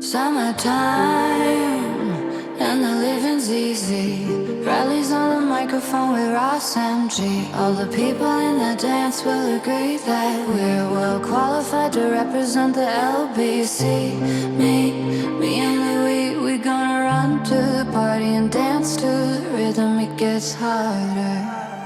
Summertime and the living's easy. Bradley's on the microphone with Ras MG. All the people in the dance will agree that we're well qualified to represent the LBC. Me, me and Louis, we gonna run to the party and dance to the rhythm. It gets harder.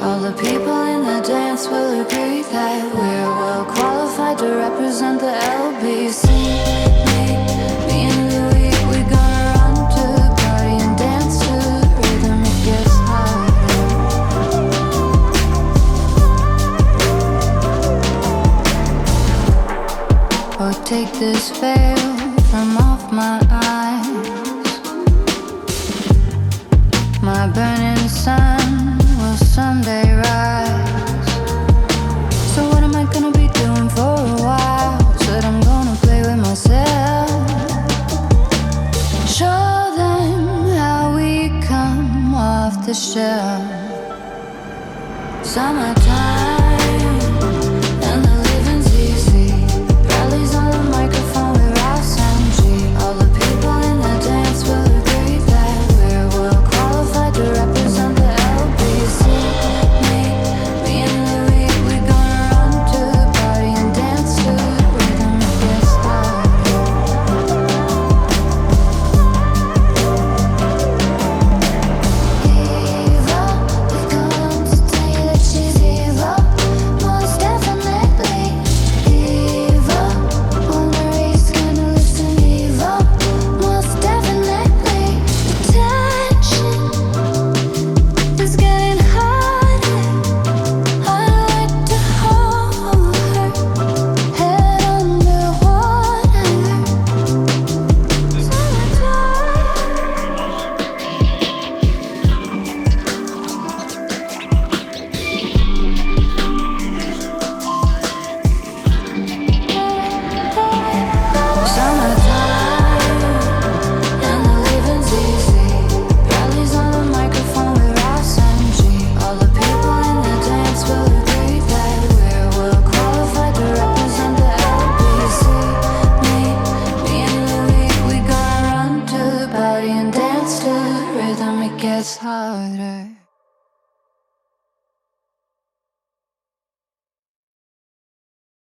All the people in the dance will agree that we're well qualified to represent the LBC. Me, me and we gonna run to the party and dance to the rhythm. It gets. Oh, take this veil from off my eyes. My burning sun someday rise. So, what am I gonna be doing for a while? Said I'm gonna play with myself. Show them how we come off the shelf. Summertime gonna